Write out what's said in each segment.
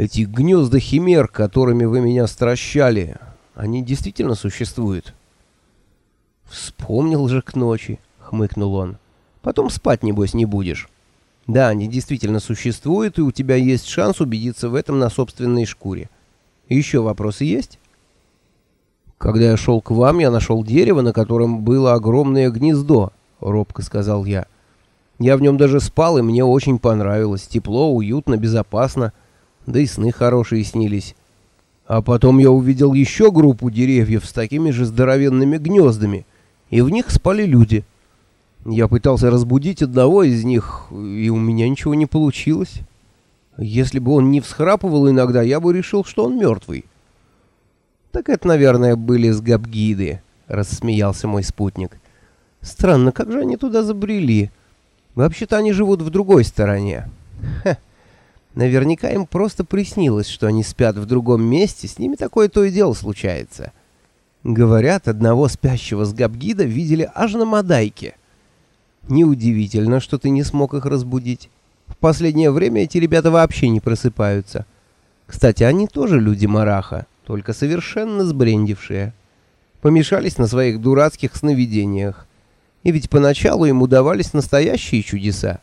Эти гнезда химер, которыми вы меня стращали, они действительно существуют? Вспомнил же к ночи, хмыкнул он. Потом спать, небось, не будешь. Да, они действительно существуют, и у тебя есть шанс убедиться в этом на собственной шкуре. Еще вопросы есть? Когда я шел к вам, я нашел дерево, на котором было огромное гнездо, робко сказал я. Я в нем даже спал, и мне очень понравилось. Тепло, уютно, безопасно да и сны хорошие снились. А потом я увидел еще группу деревьев с такими же здоровенными гнездами, и в них спали люди. Я пытался разбудить одного из них, и у меня ничего не получилось. Если бы он не всхрапывал иногда, я бы решил, что он мертвый. «Так это, наверное, были сгабгиды», — рассмеялся мой спутник. «Странно, как же они туда забрели? Вообще-то они живут в другой стороне». «Хе». Наверняка им просто приснилось, что они спят в другом месте, с ними такое то и дело случается. Говорят, одного спящего с Габгида видели аж на Мадайке. Неудивительно, что ты не смог их разбудить. В последнее время эти ребята вообще не просыпаются. Кстати, они тоже люди Мараха, только совершенно сбрендившие. Помешались на своих дурацких сновидениях. И ведь поначалу им удавались настоящие чудеса.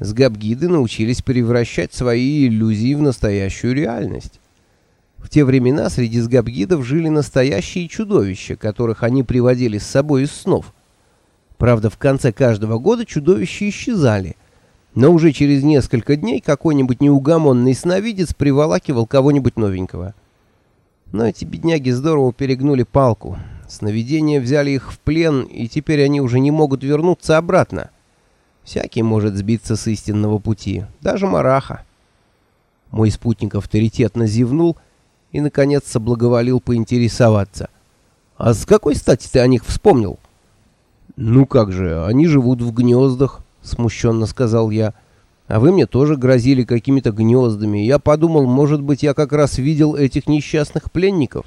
Сгабгиды научились превращать свои иллюзии в настоящую реальность. В те времена среди сгабгидов жили настоящие чудовища, которых они приводили с собой из снов. Правда, в конце каждого года чудовища исчезали, но уже через несколько дней какой-нибудь неугомонный сновидец приволакивал кого-нибудь новенького. Но эти бедняги здорово перегнули палку. Сновидения взяли их в плен, и теперь они уже не могут вернуться обратно. Всякий может сбиться с истинного пути, даже Мараха. Мой спутник авторитетно зевнул и, наконец, соблаговолил поинтересоваться. «А с какой стати ты о них вспомнил?» «Ну как же, они живут в гнездах», — смущенно сказал я. «А вы мне тоже грозили какими-то гнездами. Я подумал, может быть, я как раз видел этих несчастных пленников».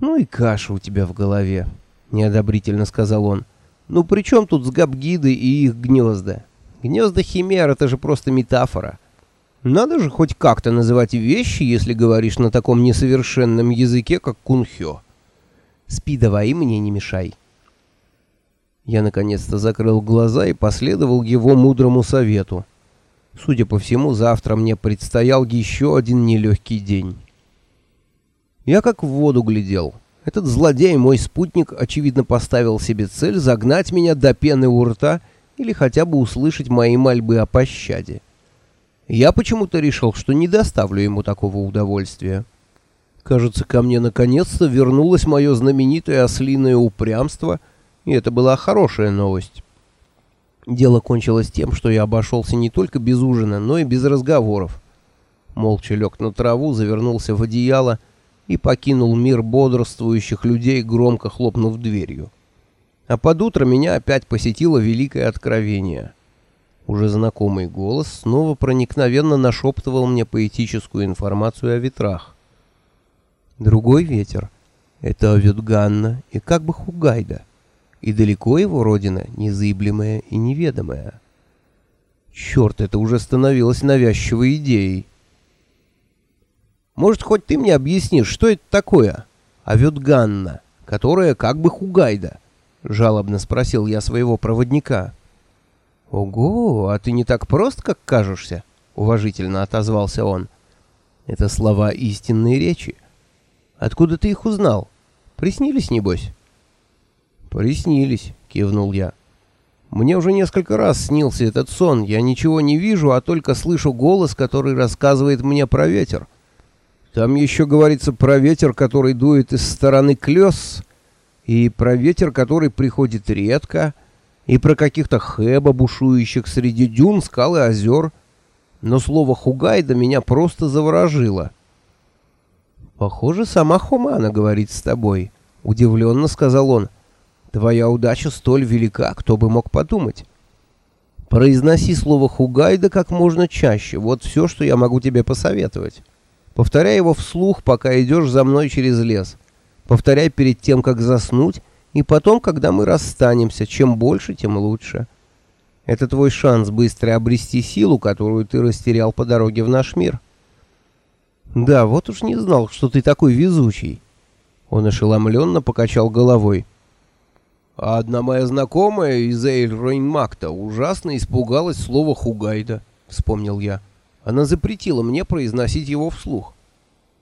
«Ну и каша у тебя в голове», — неодобрительно сказал он. Ну при чем тут сгабгиды и их гнезда? Гнезда химер — это же просто метафора. Надо же хоть как-то называть вещи, если говоришь на таком несовершенном языке, как кунхё. Спи давай мне не мешай. Я наконец-то закрыл глаза и последовал его мудрому совету. Судя по всему, завтра мне предстоял еще один нелегкий день. Я как в воду глядел. Этот злодей, мой спутник, очевидно поставил себе цель загнать меня до пены у рта или хотя бы услышать мои мольбы о пощаде. Я почему-то решил, что не доставлю ему такого удовольствия. Кажется, ко мне наконец-то вернулось мое знаменитое ослиное упрямство, и это была хорошая новость. Дело кончилось тем, что я обошелся не только без ужина, но и без разговоров. Молча лег на траву, завернулся в одеяло и покинул мир бодрствующих людей, громко хлопнув дверью. А под утро меня опять посетило великое откровение. Уже знакомый голос снова проникновенно нашептывал мне поэтическую информацию о ветрах. Другой ветер — это Авютганна и как бы Хугайда, и далеко его родина незыблемая и неведомая. Черт, это уже становилось навязчивой идеей. Может, хоть ты мне объяснишь, что это такое? Авютганна, которая как бы Хугайда, жалобно спросил я своего проводника. Ого, а ты не так прост, как кажешься, уважительно отозвался он. Это слова истинной речи. Откуда ты их узнал? Приснились, небось? Приснились, кивнул я. Мне уже несколько раз снился этот сон. Я ничего не вижу, а только слышу голос, который рассказывает мне про ветер. Там еще говорится про ветер, который дует из стороны Клёс, и про ветер, который приходит редко, и про каких-то хэба, бушующих среди дюн, скал и озер. Но слово «хугайда» меня просто заворожило. «Похоже, сама Хумана говорит с тобой», — удивленно сказал он. «Твоя удача столь велика, кто бы мог подумать». «Произноси слово «хугайда» как можно чаще. Вот все, что я могу тебе посоветовать». Повторяй его вслух, пока идешь за мной через лес. Повторяй перед тем, как заснуть, и потом, когда мы расстанемся. Чем больше, тем лучше. Это твой шанс быстро обрести силу, которую ты растерял по дороге в наш мир. Да, вот уж не знал, что ты такой везучий. Он ошеломленно покачал головой. А одна моя знакомая из Эйль-Ройнмакта ужасно испугалась слова «хугайда», — вспомнил я. Она запретила мне произносить его вслух.